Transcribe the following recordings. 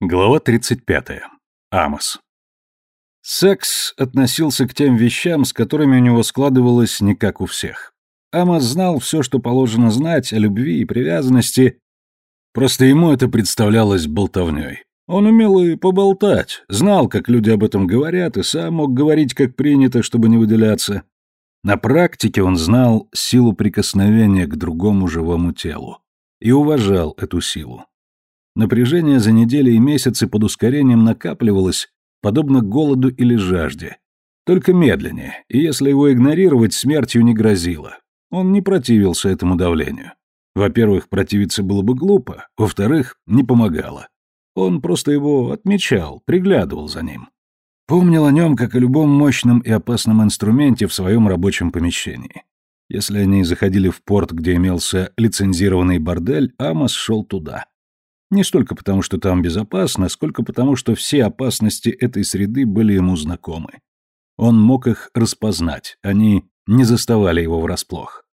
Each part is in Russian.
Глава 35. Амос. Секс относился к тем вещам, с которыми у него складывалось не как у всех. Амос знал все, что положено знать о любви и привязанности, просто ему это представлялось болтовней. Он умел и поболтать, знал, как люди об этом говорят, и сам мог говорить, как принято, чтобы не выделяться. На практике он знал силу прикосновения к другому живому телу и уважал эту силу. Напряжение за недели и месяцы под ускорением накапливалось, подобно голоду или жажде. Только медленнее, и если его игнорировать, смертью не грозило. Он не противился этому давлению. Во-первых, противиться было бы глупо, во-вторых, не помогало. Он просто его отмечал, приглядывал за ним. Помнил о нем, как о любом мощном и опасном инструменте в своем рабочем помещении. Если они заходили в порт, где имелся лицензированный бордель, Амос шел туда. Не столько потому, что там безопасно, сколько потому, что все опасности этой среды были ему знакомы. Он мог их распознать, они не заставали его врасплох.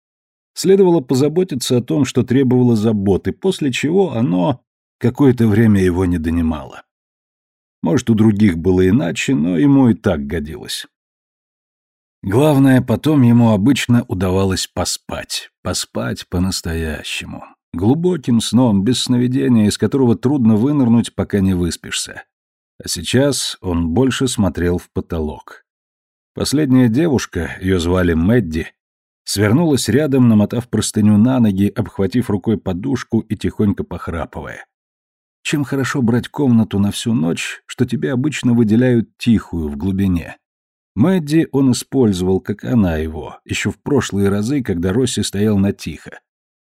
Следовало позаботиться о том, что требовало заботы, после чего оно какое-то время его не донимало. Может, у других было иначе, но ему и так годилось. Главное, потом ему обычно удавалось поспать, поспать по-настоящему. Глубоким сном, без сновидения, из которого трудно вынырнуть, пока не выспишься. А сейчас он больше смотрел в потолок. Последняя девушка, ее звали Мэдди, свернулась рядом, намотав простыню на ноги, обхватив рукой подушку и тихонько похрапывая. Чем хорошо брать комнату на всю ночь, что тебе обычно выделяют тихую в глубине. Мэдди он использовал, как она его, еще в прошлые разы, когда Росси стоял на тихо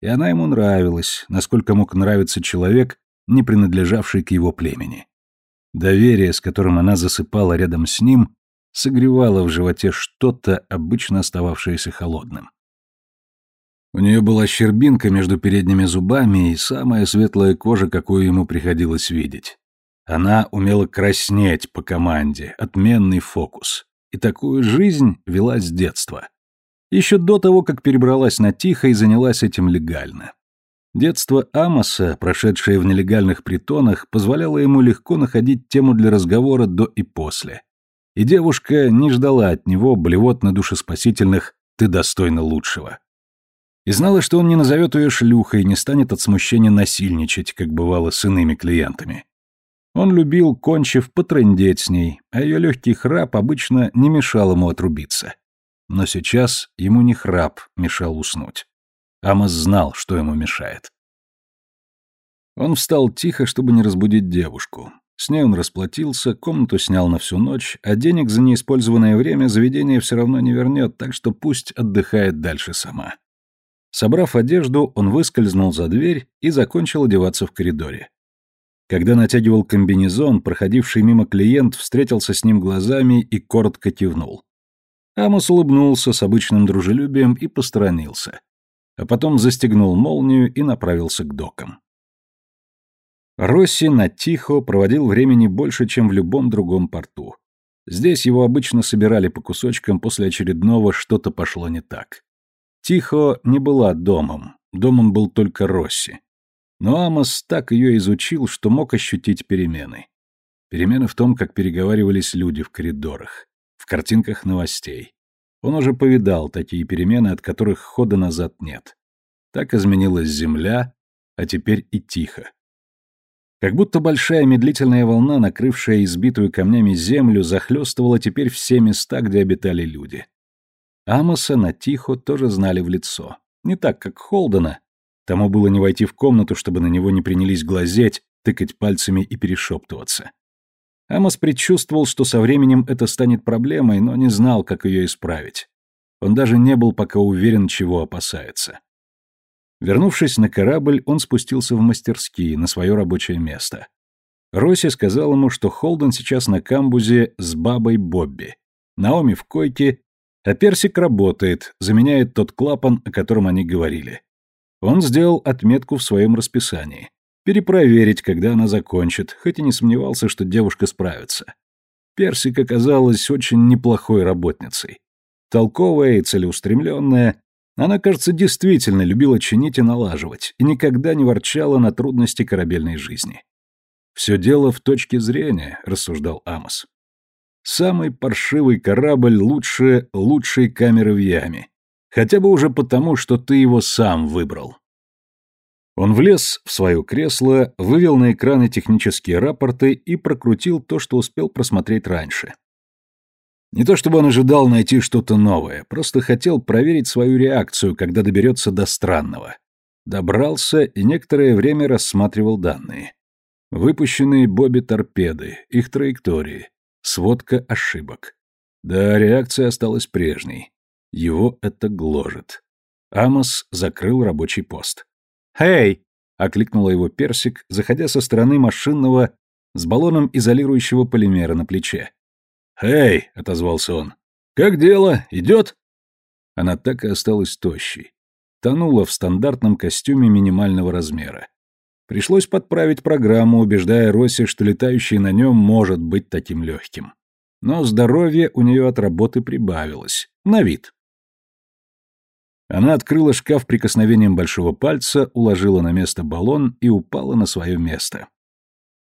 и она ему нравилась, насколько мог нравиться человек, не принадлежавший к его племени. Доверие, с которым она засыпала рядом с ним, согревало в животе что-то, обычно остававшееся холодным. У нее была щербинка между передними зубами и самая светлая кожа, какую ему приходилось видеть. Она умела краснеть по команде, отменный фокус. И такую жизнь вела с детства. Еще до того, как перебралась на Тихо и занялась этим легально. Детство Амоса, прошедшее в нелегальных притонах, позволяло ему легко находить тему для разговора до и после. И девушка не ждала от него блевотно-душеспасительных «ты достойна лучшего». И знала, что он не назовет ее шлюхой и не станет от смущения насильничать, как бывало с иными клиентами. Он любил, кончив, потрындеть с ней, а ее легкий храп обычно не мешал ему отрубиться. Но сейчас ему не храп мешал уснуть. Амос знал, что ему мешает. Он встал тихо, чтобы не разбудить девушку. С ней он расплатился, комнату снял на всю ночь, а денег за неиспользованное время заведение все равно не вернет, так что пусть отдыхает дальше сама. Собрав одежду, он выскользнул за дверь и закончил одеваться в коридоре. Когда натягивал комбинезон, проходивший мимо клиент встретился с ним глазами и коротко кивнул. Амос улыбнулся с обычным дружелюбием и посторонился. А потом застегнул молнию и направился к докам. Росси на Тихо проводил времени больше, чем в любом другом порту. Здесь его обычно собирали по кусочкам после очередного «что-то пошло не так». Тихо не была домом, домом был только Росси. Но Амос так ее изучил, что мог ощутить перемены. Перемены в том, как переговаривались люди в коридорах картинках новостей. Он уже повидал такие перемены, от которых хода назад нет. Так изменилась земля, а теперь и тихо. Как будто большая медлительная волна, накрывшая избитую камнями землю, захлестывала теперь все места, где обитали люди. Амоса на Тихо тоже знали в лицо. Не так, как Холдена. Тому было не войти в комнату, чтобы на него не принялись глазеть, тыкать пальцами и перешептываться. Амос предчувствовал, что со временем это станет проблемой, но не знал, как ее исправить. Он даже не был пока уверен, чего опасается. Вернувшись на корабль, он спустился в мастерские, на свое рабочее место. Росси сказал ему, что Холден сейчас на камбузе с бабой Бобби. Наоми в койке, а Персик работает, заменяет тот клапан, о котором они говорили. Он сделал отметку в своем расписании перепроверить, когда она закончит, хоть и не сомневался, что девушка справится. Персик оказалась очень неплохой работницей. Толковая и целеустремленная, она, кажется, действительно любила чинить и налаживать, и никогда не ворчала на трудности корабельной жизни. Все дело в точке зрения, рассуждал Амос. Самый паршивый корабль лучше лучшей камеры в яме. Хотя бы уже потому, что ты его сам выбрал. Он влез в свое кресло, вывел на экраны технические рапорты и прокрутил то, что успел просмотреть раньше. Не то чтобы он ожидал найти что-то новое, просто хотел проверить свою реакцию, когда доберется до странного. Добрался и некоторое время рассматривал данные. Выпущенные Бобби торпеды, их траектории, сводка ошибок. Да, реакция осталась прежней. Его это гложет. Амос закрыл рабочий пост. «Эй!» — окликнула его персик, заходя со стороны машинного с баллоном изолирующего полимера на плече. «Эй!» — отозвался он. «Как дело? Идет?» Она так и осталась тощей. Тонула в стандартном костюме минимального размера. Пришлось подправить программу, убеждая Росси, что летающий на нем может быть таким легким. Но здоровье у нее от работы прибавилось. На вид. Она открыла шкаф прикосновением большого пальца, уложила на место баллон и упала на свое место.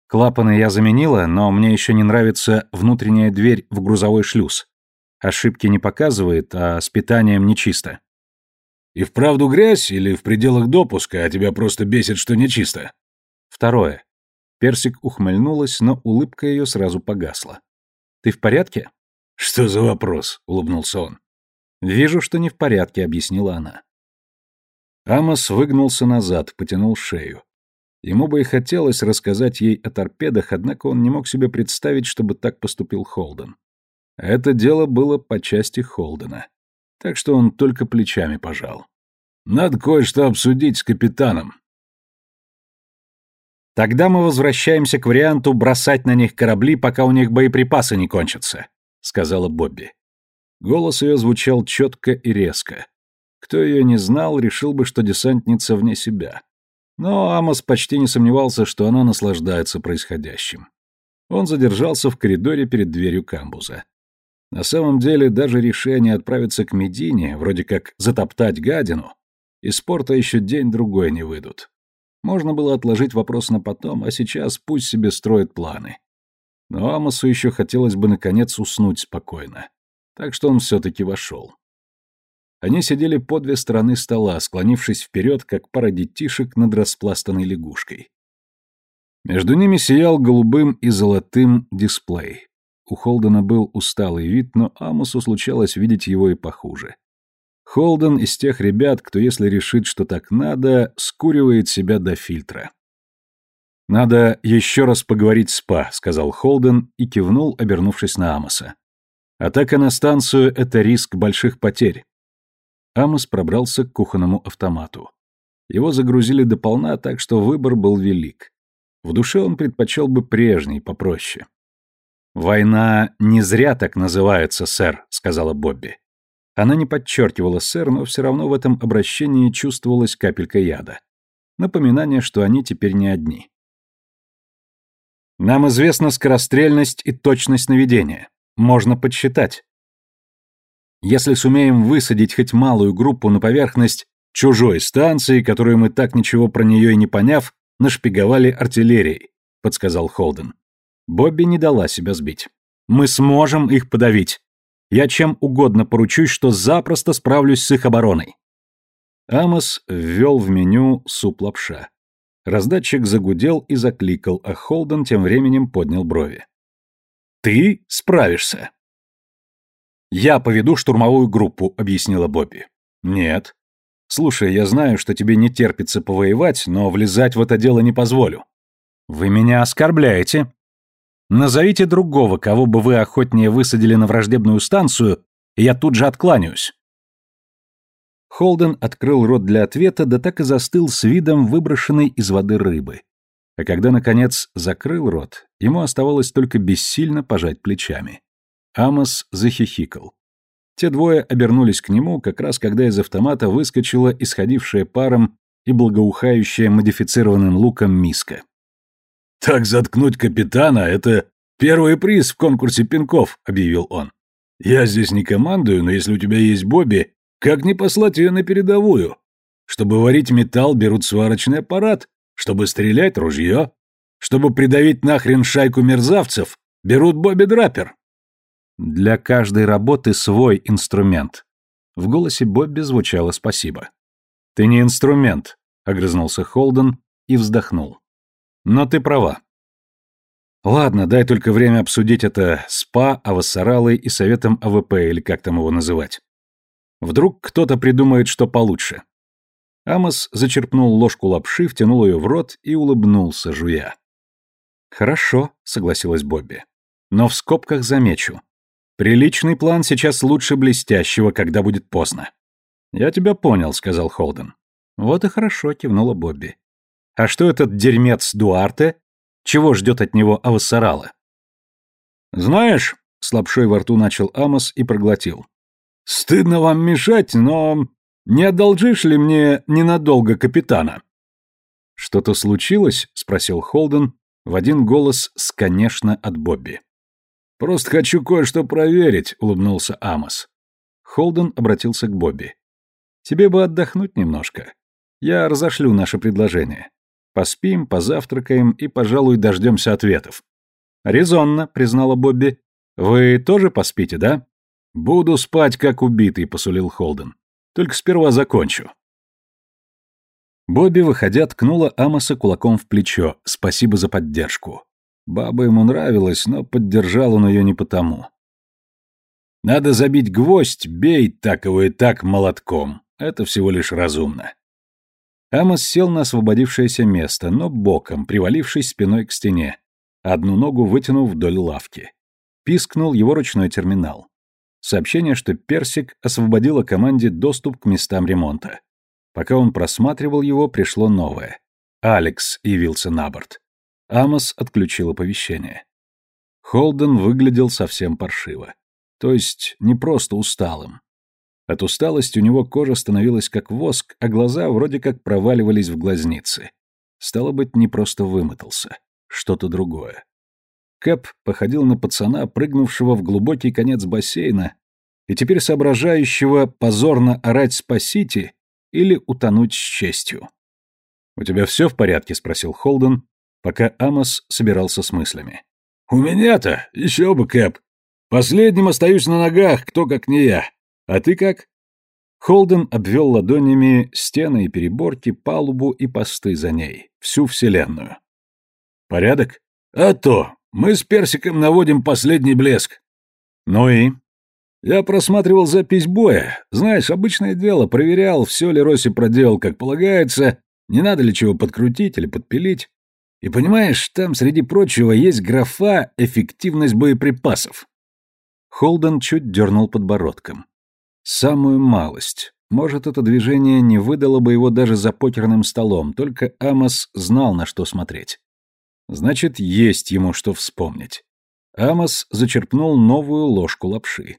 Клапаны я заменила, но мне еще не нравится внутренняя дверь в грузовой шлюз. Ошибки не показывает, а с питанием нечисто. И вправду грязь или в пределах допуска, а тебя просто бесит, что нечисто? Второе. Персик ухмыльнулась, но улыбка ее сразу погасла. Ты в порядке? Что за вопрос? улыбнулся он. Вижу, что не в порядке, объяснила она. Амос выгнулся назад, потянул шею. Ему бы и хотелось рассказать ей о торпедах, однако он не мог себе представить, чтобы так поступил Холден. Это дело было по части Холдена. Так что он только плечами пожал. «Надо кое-что обсудить с капитаном». «Тогда мы возвращаемся к варианту бросать на них корабли, пока у них боеприпасы не кончатся», — сказала Бобби. Голос ее звучал четко и резко. Кто ее не знал, решил бы, что десантница вне себя. Но Амос почти не сомневался, что она наслаждается происходящим. Он задержался в коридоре перед дверью камбуза. На самом деле, даже решение отправиться к Медине, вроде как затоптать гадину, из спорта еще день-другой не выйдут. Можно было отложить вопрос на потом, а сейчас пусть себе строит планы. Но Амосу еще хотелось бы, наконец, уснуть спокойно. Так что он все-таки вошел. Они сидели по две стороны стола, склонившись вперед, как пара детишек над распластанной лягушкой. Между ними сиял голубым и золотым дисплей. У Холдена был усталый вид, но Амусу случалось видеть его и похуже. Холден из тех ребят, кто, если решит, что так надо, скуривает себя до фильтра. «Надо еще раз поговорить с Па», — сказал Холден и кивнул, обернувшись на Амоса. «Атака на станцию — это риск больших потерь. Амос пробрался к кухонному автомату. Его загрузили дополна, так что выбор был велик. В душе он предпочел бы прежний, попроще. «Война не зря так называется, сэр», — сказала Бобби. Она не подчеркивала сэр, но все равно в этом обращении чувствовалась капелька яда. Напоминание, что они теперь не одни. «Нам известна скорострельность и точность наведения. Можно подсчитать. Если сумеем высадить хоть малую группу на поверхность чужой станции, которую мы так ничего про нее и не поняв, нашпиговали артиллерией, подсказал Холден. Бобби не дала себя сбить. Мы сможем их подавить. Я чем угодно поручусь, что запросто справлюсь с их обороной. Амос ввел в меню суп лапша. Раздатчик загудел и закликал, а Холден тем временем поднял брови. «Ты справишься?» «Я поведу штурмовую группу», — объяснила Бобби. «Нет». «Слушай, я знаю, что тебе не терпится повоевать, но влезать в это дело не позволю». «Вы меня оскорбляете». «Назовите другого, кого бы вы охотнее высадили на враждебную станцию, и я тут же откланяюсь». Холден открыл рот для ответа, да так и застыл с видом выброшенной из воды рыбы. А когда, наконец, закрыл рот, ему оставалось только бессильно пожать плечами. Амос захихикал. Те двое обернулись к нему, как раз когда из автомата выскочила исходившая паром и благоухающая модифицированным луком миска. «Так заткнуть капитана — это первый приз в конкурсе пинков», — объявил он. «Я здесь не командую, но если у тебя есть Бобби, как не послать ее на передовую? Чтобы варить металл, берут сварочный аппарат, чтобы стрелять — ружье. Чтобы придавить нахрен шайку мерзавцев, берут Бобби Драпер. Для каждой работы свой инструмент. В голосе Бобби звучало спасибо. Ты не инструмент, огрызнулся Холден и вздохнул. Но ты права. Ладно, дай только время обсудить это с ПА, и Советом АВП, или как там его называть. Вдруг кто-то придумает, что получше. Амос зачерпнул ложку лапши, втянул ее в рот и улыбнулся, жуя. «Хорошо», — согласилась Бобби. «Но в скобках замечу. Приличный план сейчас лучше блестящего, когда будет поздно». «Я тебя понял», — сказал Холден. «Вот и хорошо», — кивнула Бобби. «А что этот дерьмец Дуарте? Чего ждет от него Авасарала?» «Знаешь», — с лапшой во рту начал Амос и проглотил. «Стыдно вам мешать, но не одолжишь ли мне ненадолго капитана?» «Что-то случилось?» — спросил Холден, в один голос с «конечно» от Бобби. «Просто хочу кое-что проверить», — улыбнулся Амос. Холден обратился к Бобби. «Тебе бы отдохнуть немножко. Я разошлю наше предложение. Поспим, позавтракаем и, пожалуй, дождемся ответов». «Резонно», — признала Бобби. «Вы тоже поспите, да?» «Буду спать, как убитый», — посулил Холден. «Только сперва закончу». Бобби, выходя, ткнула Амоса кулаком в плечо. Спасибо за поддержку. Баба ему нравилась, но поддержал он ее не потому. Надо забить гвоздь, бей так его и так молотком. Это всего лишь разумно. Амос сел на освободившееся место, но боком, привалившись спиной к стене, одну ногу вытянув вдоль лавки. Пискнул его ручной терминал. Сообщение, что Персик освободила команде доступ к местам ремонта. Пока он просматривал его, пришло новое. Алекс явился на борт. Амос отключил оповещение. Холден выглядел совсем паршиво. То есть не просто усталым. От усталости у него кожа становилась как воск, а глаза вроде как проваливались в глазницы. Стало быть, не просто вымотался. Что-то другое. Кэп походил на пацана, прыгнувшего в глубокий конец бассейна и теперь соображающего позорно орать «спасите» или утонуть с честью. «У тебя все в порядке?» — спросил Холден, пока Амос собирался с мыслями. «У меня-то еще бы, Кэп. Последним остаюсь на ногах, кто как не я. А ты как?» Холден обвел ладонями стены и переборки, палубу и посты за ней, всю вселенную. «Порядок?» «А то! Мы с Персиком наводим последний блеск». «Ну и?» Я просматривал запись боя. Знаешь, обычное дело, проверял, все ли Росси проделал как полагается, не надо ли чего подкрутить или подпилить. И понимаешь, там, среди прочего, есть графа «эффективность боеприпасов». Холден чуть дернул подбородком. Самую малость. Может, это движение не выдало бы его даже за покерным столом, только Амос знал, на что смотреть. Значит, есть ему что вспомнить. Амос зачерпнул новую ложку лапши.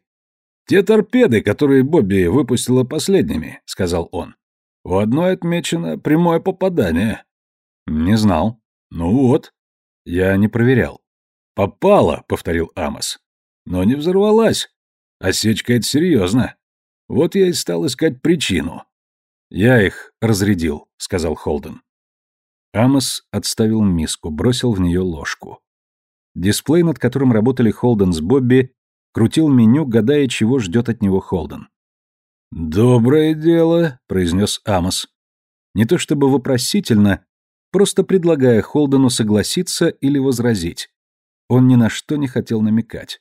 «Те торпеды, которые Бобби выпустила последними», — сказал он. «У одной отмечено прямое попадание». «Не знал». «Ну вот». «Я не проверял». «Попала», — повторил Амос. «Но не взорвалась. Осечка — это серьезно. Вот я и стал искать причину». «Я их разрядил», — сказал Холден. Амос отставил миску, бросил в нее ложку. Дисплей, над которым работали Холден с Бобби, крутил меню, гадая, чего ждет от него Холден. «Доброе дело», — произнес Амос. Не то чтобы вопросительно, просто предлагая Холдену согласиться или возразить. Он ни на что не хотел намекать.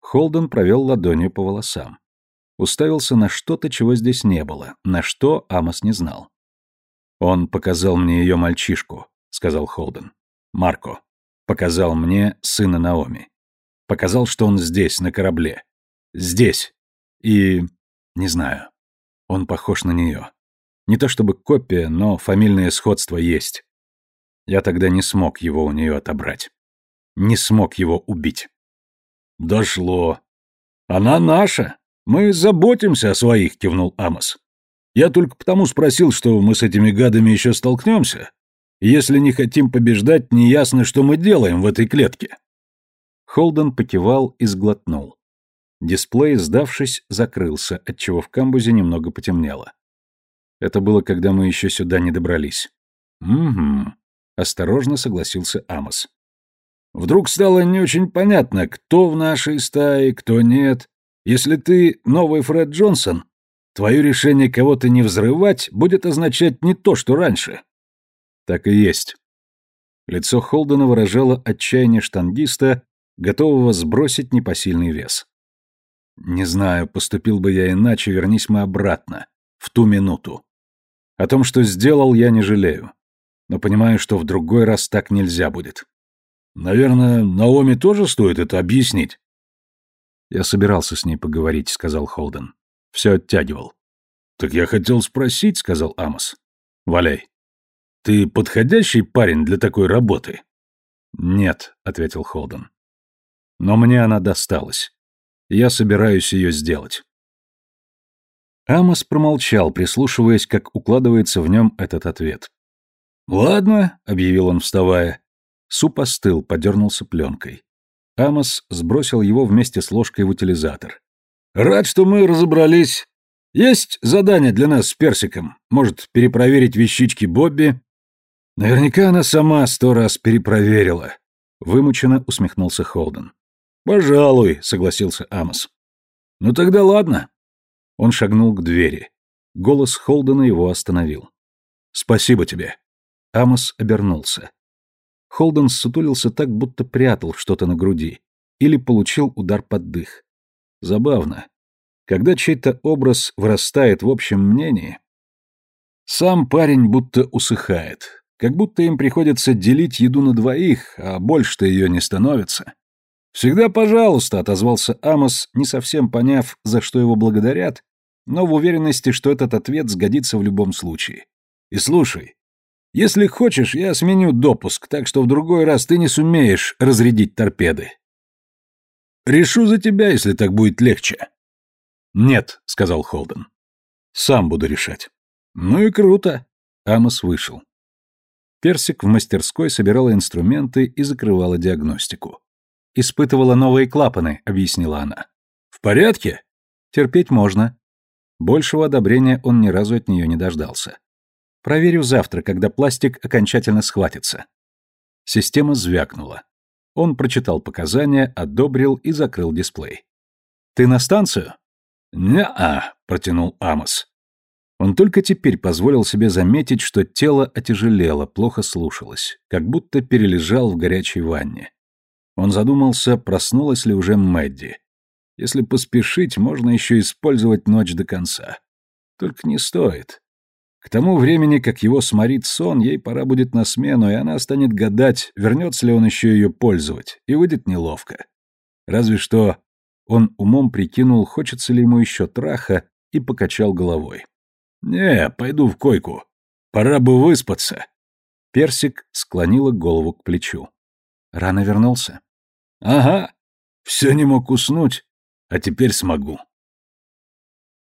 Холден провел ладонью по волосам. Уставился на что-то, чего здесь не было, на что Амос не знал. «Он показал мне ее мальчишку», — сказал Холден. «Марко. Показал мне сына Наоми. Показал, что он здесь, на корабле. Здесь. И... не знаю. Он похож на нее. Не то чтобы копия, но фамильное сходство есть. Я тогда не смог его у нее отобрать. Не смог его убить. «Дошло. Она наша. Мы заботимся о своих», — кивнул Амос. «Я только потому спросил, что мы с этими гадами еще столкнемся. Если не хотим побеждать, неясно, что мы делаем в этой клетке». Холден покивал и сглотнул. Дисплей, сдавшись, закрылся, отчего в камбузе немного потемнело. Это было, когда мы еще сюда не добрались. Угу. Осторожно согласился Амос. Вдруг стало не очень понятно, кто в нашей стае, кто нет. Если ты новый Фред Джонсон, твое решение кого-то не взрывать будет означать не то, что раньше. Так и есть. Лицо Холдена выражало отчаяние штангиста, готового сбросить непосильный вес. Не знаю, поступил бы я иначе, вернись мы обратно, в ту минуту. О том, что сделал, я не жалею. Но понимаю, что в другой раз так нельзя будет. Наверное, Наоми тоже стоит это объяснить. Я собирался с ней поговорить, сказал Холден. Все оттягивал. Так я хотел спросить, сказал Амос. Валяй. Ты подходящий парень для такой работы? Нет, ответил Холден. Но мне она досталась. Я собираюсь ее сделать. Амос промолчал, прислушиваясь, как укладывается в нем этот ответ. «Ладно», — объявил он, вставая. Суп остыл, подернулся пленкой. Амос сбросил его вместе с ложкой в утилизатор. «Рад, что мы разобрались. Есть задание для нас с Персиком. Может, перепроверить вещички Бобби?» «Наверняка она сама сто раз перепроверила», — вымученно усмехнулся Холден. «Пожалуй», — согласился Амос. «Ну тогда ладно». Он шагнул к двери. Голос Холдена его остановил. «Спасибо тебе». Амос обернулся. Холден сутулился так, будто прятал что-то на груди. Или получил удар под дых. Забавно. Когда чей-то образ вырастает в общем мнении, сам парень будто усыхает. Как будто им приходится делить еду на двоих, а больше-то ее не становится. «Всегда пожалуйста», — отозвался Амос, не совсем поняв, за что его благодарят, но в уверенности, что этот ответ сгодится в любом случае. «И слушай, если хочешь, я сменю допуск, так что в другой раз ты не сумеешь разрядить торпеды. Решу за тебя, если так будет легче. Нет, сказал Холден. Сам буду решать. Ну и круто. Амос вышел. Персик в мастерской собирала инструменты и закрывала диагностику. Испытывала новые клапаны, объяснила она. В порядке? Терпеть можно. Большего одобрения он ни разу от нее не дождался. Проверю завтра, когда пластик окончательно схватится. Система звякнула. Он прочитал показания, одобрил и закрыл дисплей. «Ты на станцию?» «Не-а», — протянул Амос. Он только теперь позволил себе заметить, что тело отяжелело, плохо слушалось, как будто перележал в горячей ванне. Он задумался, проснулась ли уже Мэдди. Если поспешить, можно еще использовать ночь до конца. Только не стоит. К тому времени, как его сморит сон, ей пора будет на смену, и она станет гадать, вернется ли он еще ее пользовать, и выйдет неловко. Разве что он умом прикинул, хочется ли ему еще траха, и покачал головой. «Не, пойду в койку. Пора бы выспаться». Персик склонила голову к плечу. «Рано вернулся?» «Ага. Все не мог уснуть, а теперь смогу».